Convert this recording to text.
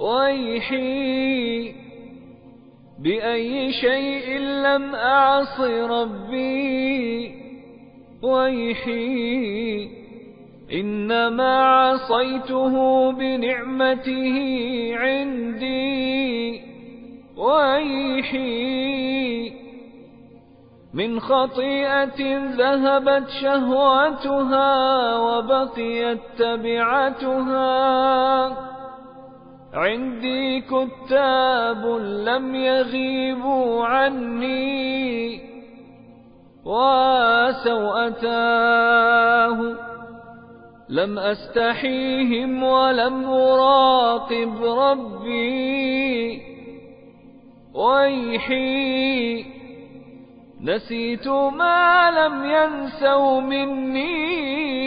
ويحي بأي شيء لم أعص ربي. ويحي إنما عصيته بنعمته عندي. ويحي من خطيئة ذهبت شهوتها وبقيت تبعتها. عندي كتاب لم يغيبوا عني وسوءتاه لم أستحيهم ولم أراقب ربي ويحي. نسيت ما لم ينسوا مني.